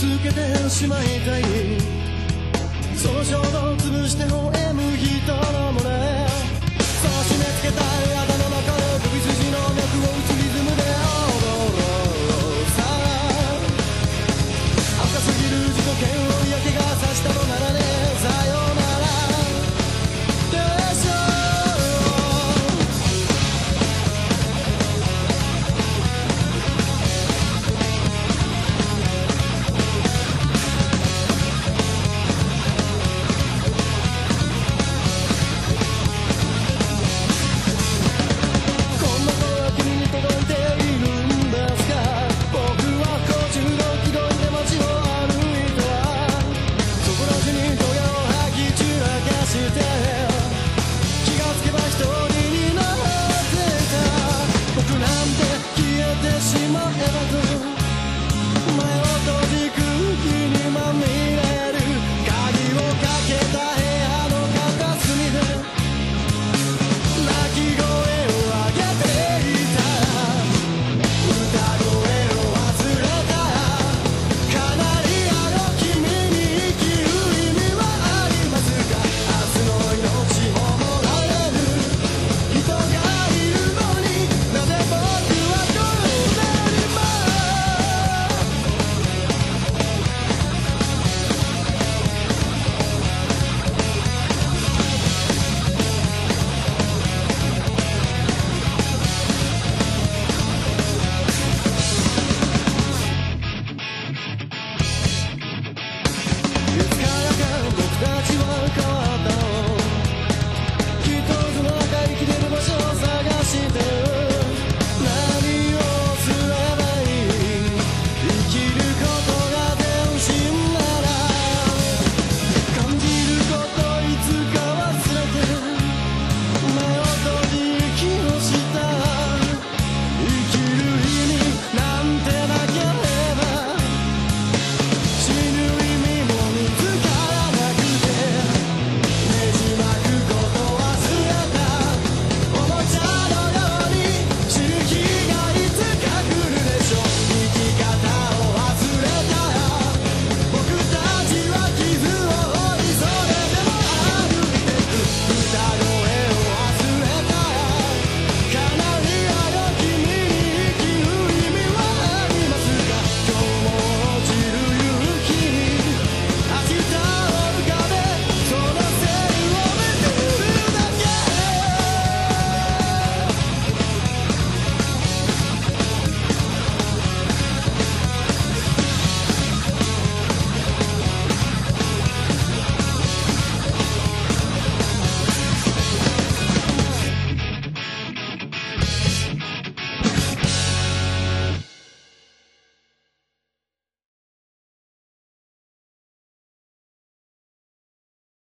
つけてしまいたい。その衝動潰してもえむ人の胸